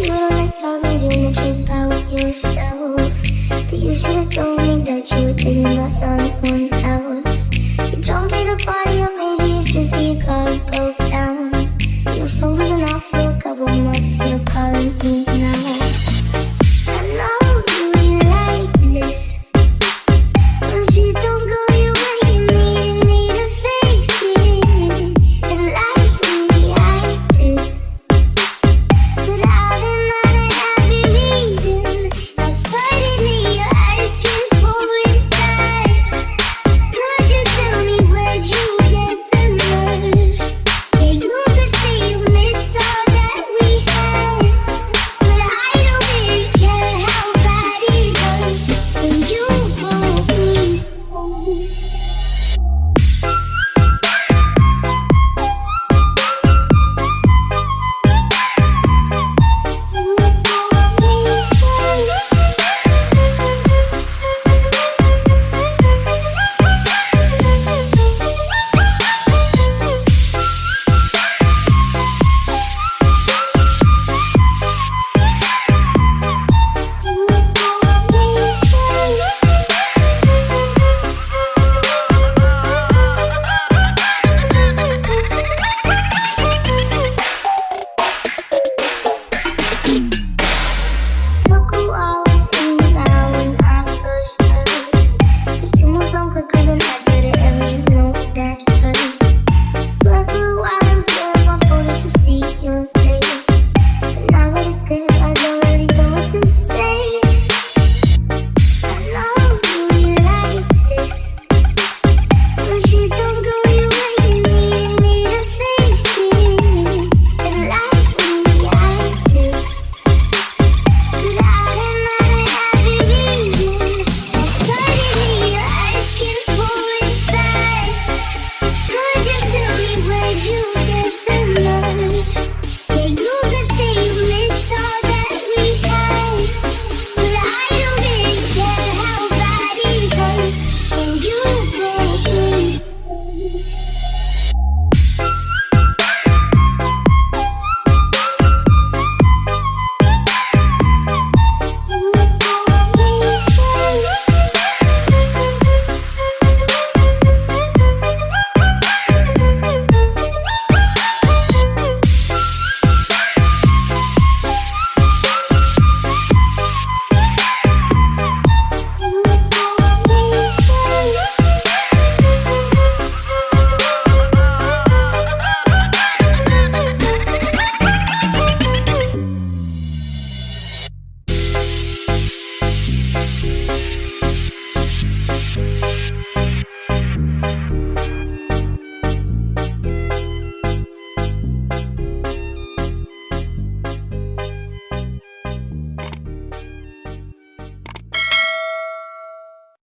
You don't like talking too much about yourself. But you should have told me that you were thinking about someone else. You don't pay the party, or maybe it's just that your car broke